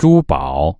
珠宝。